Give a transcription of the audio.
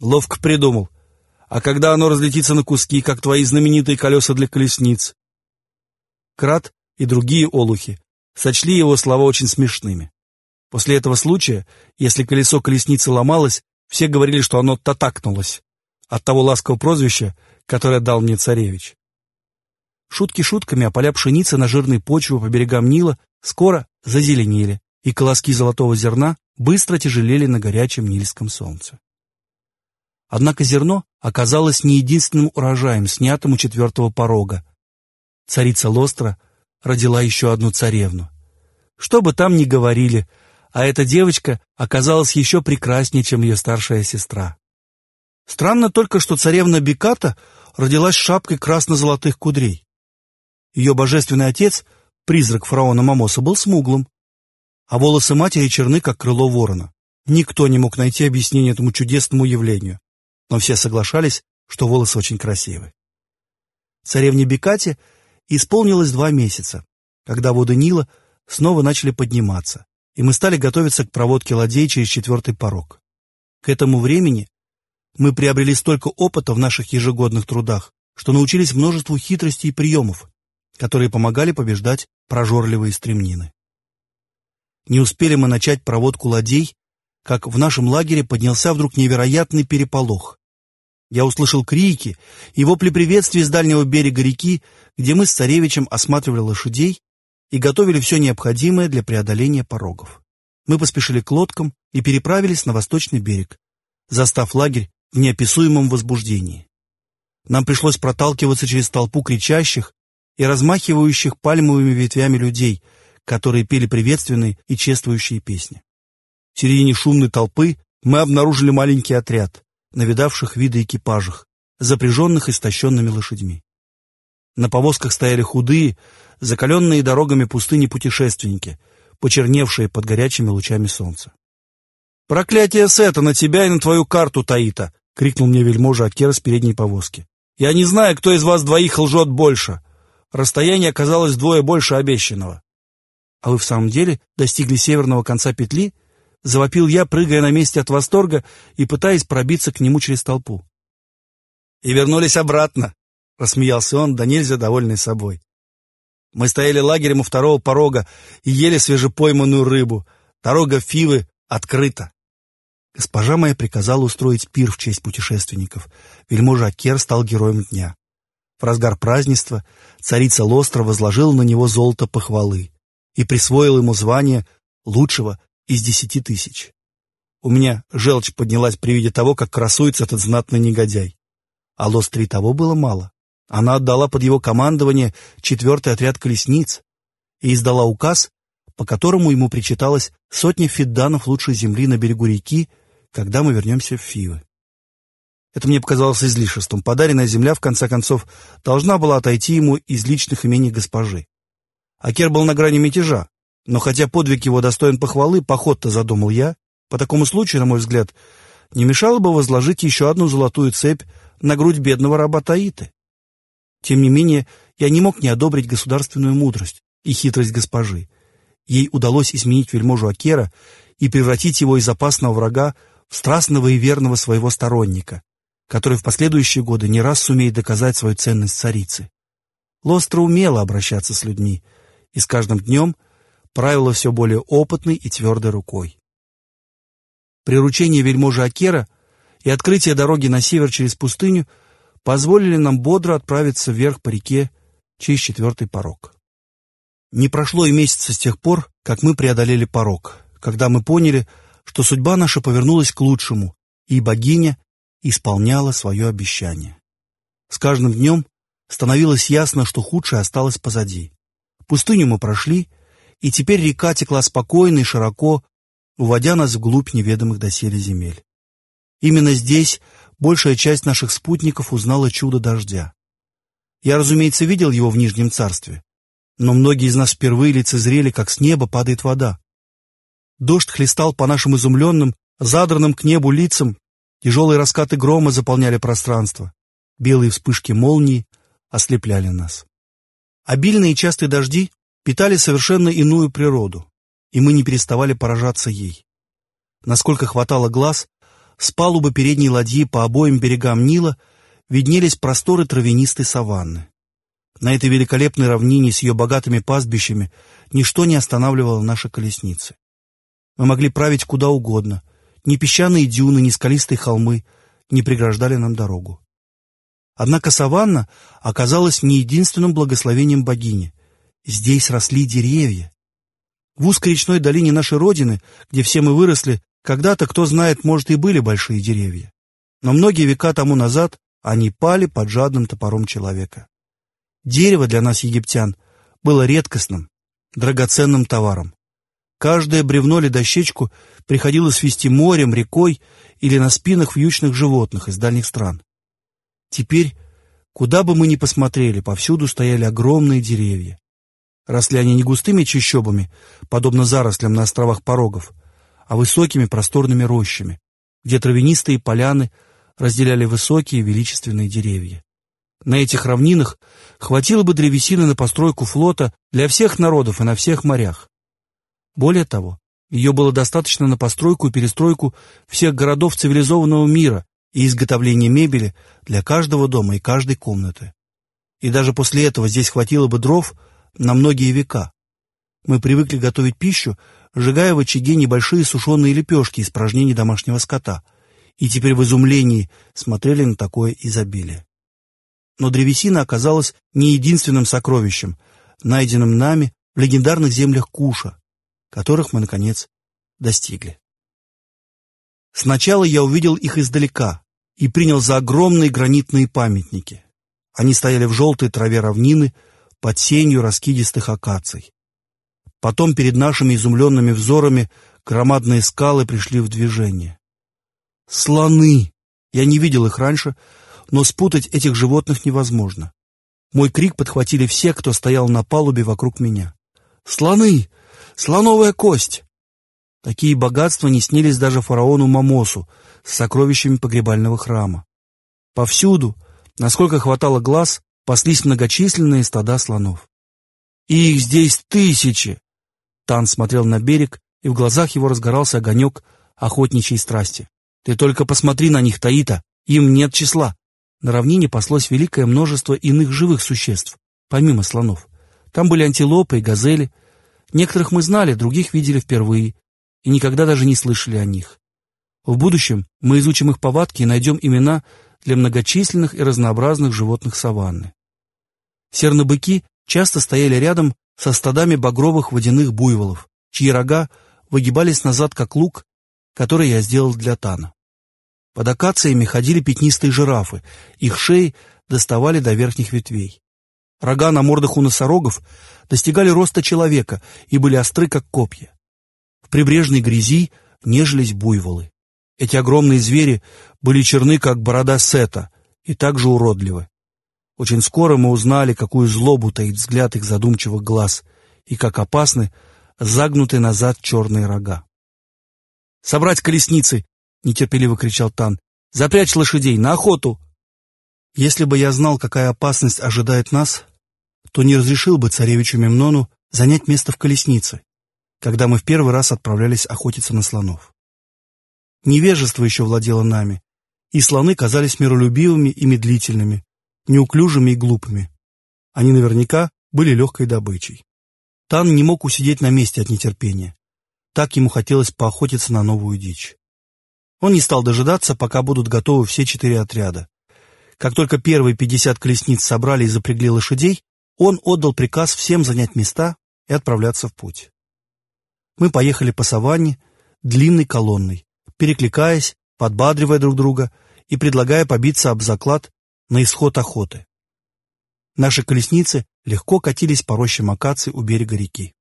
Ловко придумал. А когда оно разлетится на куски, как твои знаменитые колеса для колесниц? Крат и другие олухи сочли его слова очень смешными. После этого случая, если колесо колесницы ломалось, все говорили, что оно татакнулось от того ласкового прозвища, которое дал мне царевич. Шутки шутками, а поля пшеницы на жирной почве по берегам Нила скоро зазеленели, и колоски золотого зерна быстро тяжелели на горячем нильском солнце. Однако зерно оказалось не единственным урожаем, снятым у четвертого порога. Царица Лостра родила еще одну царевну. Что бы там ни говорили, а эта девочка оказалась еще прекраснее, чем ее старшая сестра. Странно только, что царевна Беката родилась шапкой красно-золотых кудрей. Ее божественный отец, призрак фараона Мамоса, был смуглым, а волосы матери черны, как крыло ворона. Никто не мог найти объяснение этому чудесному явлению, но все соглашались, что волосы очень красивы. Царевне Бекате исполнилось два месяца, когда воды Нила снова начали подниматься, и мы стали готовиться к проводке ладей через четвертый порог. К этому времени мы приобрели столько опыта в наших ежегодных трудах, что научились множеству хитростей и приемов, которые помогали побеждать прожорливые стремнины. Не успели мы начать проводку ладей, как в нашем лагере поднялся вдруг невероятный переполох. Я услышал крики и вопли приветствия с дальнего берега реки, где мы с царевичем осматривали лошадей и готовили все необходимое для преодоления порогов. Мы поспешили к лодкам и переправились на восточный берег, застав лагерь в неописуемом возбуждении. Нам пришлось проталкиваться через толпу кричащих и размахивающих пальмовыми ветвями людей — которые пели приветственные и чествующие песни. В середине шумной толпы мы обнаружили маленький отряд, навидавших виды экипажах, запряженных истощенными лошадьми. На повозках стояли худые, закаленные дорогами пустыни путешественники, почерневшие под горячими лучами солнца. «Проклятие Сета на тебя и на твою карту, Таита!» — крикнул мне вельможа Акера с передней повозки. «Я не знаю, кто из вас двоих лжет больше. Расстояние оказалось вдвое больше обещанного. «А вы в самом деле достигли северного конца петли?» Завопил я, прыгая на месте от восторга и пытаясь пробиться к нему через толпу. «И вернулись обратно», — рассмеялся он, да нельзя довольный собой. Мы стояли лагерем у второго порога и ели свежепойманную рыбу. Дорога Фивы открыта. Госпожа моя приказала устроить пир в честь путешественников. Вельможа Акер стал героем дня. В разгар празднества царица Лостра возложила на него золото похвалы и присвоил ему звание лучшего из десяти тысяч. У меня желчь поднялась при виде того, как красуется этот знатный негодяй. А Лостри того было мало. Она отдала под его командование четвертый отряд колесниц и издала указ, по которому ему причиталось сотня фидданов лучшей земли на берегу реки, когда мы вернемся в Фивы. Это мне показалось излишеством. Подаренная земля, в конце концов, должна была отойти ему из личных имений госпожи. Акер был на грани мятежа, но хотя подвиг его достоин похвалы, поход-то задумал я. По такому случаю, на мой взгляд, не мешало бы возложить еще одну золотую цепь на грудь бедного раба Таиты. Тем не менее, я не мог не одобрить государственную мудрость и хитрость госпожи. Ей удалось изменить вельможу Акера и превратить его из опасного врага в страстного и верного своего сторонника, который в последующие годы не раз сумеет доказать свою ценность царицы. Лостро умела обращаться с людьми, и с каждым днем правила все более опытной и твердой рукой. Приручение вельможи Акера и открытие дороги на север через пустыню позволили нам бодро отправиться вверх по реке через четвертый порог. Не прошло и месяца с тех пор, как мы преодолели порог, когда мы поняли, что судьба наша повернулась к лучшему, и богиня исполняла свое обещание. С каждым днем становилось ясно, что худшее осталось позади. Пустыню мы прошли, и теперь река текла спокойно и широко, уводя нас вглубь неведомых доселе земель. Именно здесь большая часть наших спутников узнала чудо дождя. Я, разумеется, видел его в Нижнем Царстве, но многие из нас впервые лицезрели, как с неба падает вода. Дождь хлестал по нашим изумленным, задранным к небу лицам, тяжелые раскаты грома заполняли пространство, белые вспышки молнии ослепляли нас. Обильные и частые дожди питали совершенно иную природу, и мы не переставали поражаться ей. Насколько хватало глаз, с палубы передней ладьи по обоим берегам Нила виднелись просторы травянистой саванны. На этой великолепной равнине с ее богатыми пастбищами ничто не останавливало наши колесницы. Мы могли править куда угодно. Ни песчаные дюны, ни скалистые холмы не преграждали нам дорогу. Однако саванна оказалась не единственным благословением богини. Здесь росли деревья. В узкой речной долине нашей Родины, где все мы выросли, когда-то, кто знает, может, и были большие деревья. Но многие века тому назад они пали под жадным топором человека. Дерево для нас, египтян, было редкостным, драгоценным товаром. Каждое бревно или дощечку приходилось вести морем, рекой или на спинах вьючных животных из дальних стран. Теперь, куда бы мы ни посмотрели, повсюду стояли огромные деревья. Росли они не густыми чащобами, подобно зарослям на островах порогов, а высокими просторными рощами, где травянистые поляны разделяли высокие величественные деревья. На этих равнинах хватило бы древесины на постройку флота для всех народов и на всех морях. Более того, ее было достаточно на постройку и перестройку всех городов цивилизованного мира и изготовление мебели для каждого дома и каждой комнаты. И даже после этого здесь хватило бы дров на многие века. Мы привыкли готовить пищу, сжигая в очаге небольшие сушеные лепешки из испражнений домашнего скота, и теперь в изумлении смотрели на такое изобилие. Но древесина оказалась не единственным сокровищем, найденным нами в легендарных землях Куша, которых мы, наконец, достигли. Сначала я увидел их издалека и принял за огромные гранитные памятники. Они стояли в желтой траве равнины под сенью раскидистых акаций. Потом перед нашими изумленными взорами громадные скалы пришли в движение. Слоны! Я не видел их раньше, но спутать этих животных невозможно. Мой крик подхватили все, кто стоял на палубе вокруг меня. «Слоны! Слоновая кость!» Такие богатства не снились даже фараону Мамосу с сокровищами погребального храма. Повсюду, насколько хватало глаз, паслись многочисленные стада слонов. «Их здесь тысячи!» Тан смотрел на берег, и в глазах его разгорался огонек охотничьей страсти. «Ты только посмотри на них, Таита! Им нет числа!» На равнине паслось великое множество иных живых существ, помимо слонов. Там были антилопы и газели, Некоторых мы знали, других видели впервые и никогда даже не слышали о них. В будущем мы изучим их повадки и найдем имена для многочисленных и разнообразных животных саванны. Сернобыки часто стояли рядом со стадами багровых водяных буйволов, чьи рога выгибались назад, как лук, который я сделал для Тана. Под акациями ходили пятнистые жирафы, их шеи доставали до верхних ветвей. Рога на мордах у носорогов достигали роста человека и были остры, как копья. В прибрежной грязи нежились буйволы. Эти огромные звери были черны, как борода сета, и также уродливы. Очень скоро мы узнали, какую злобу таит взгляд их задумчивых глаз, и как опасны загнутые назад черные рога. «Собрать колесницы!» — нетерпеливо кричал Тан. «Запрячь лошадей! На охоту!» Если бы я знал, какая опасность ожидает нас, то не разрешил бы царевичу Мемнону занять место в колеснице, когда мы в первый раз отправлялись охотиться на слонов. Невежество еще владело нами, и слоны казались миролюбивыми и медлительными, неуклюжими и глупыми. Они наверняка были легкой добычей. Тан не мог усидеть на месте от нетерпения. Так ему хотелось поохотиться на новую дичь. Он не стал дожидаться, пока будут готовы все четыре отряда. Как только первые пятьдесят колесниц собрали и запрягли лошадей, он отдал приказ всем занять места и отправляться в путь. Мы поехали по саванне длинной колонной, перекликаясь, подбадривая друг друга и предлагая побиться об заклад на исход охоты. Наши колесницы легко катились по рощам акаций у берега реки.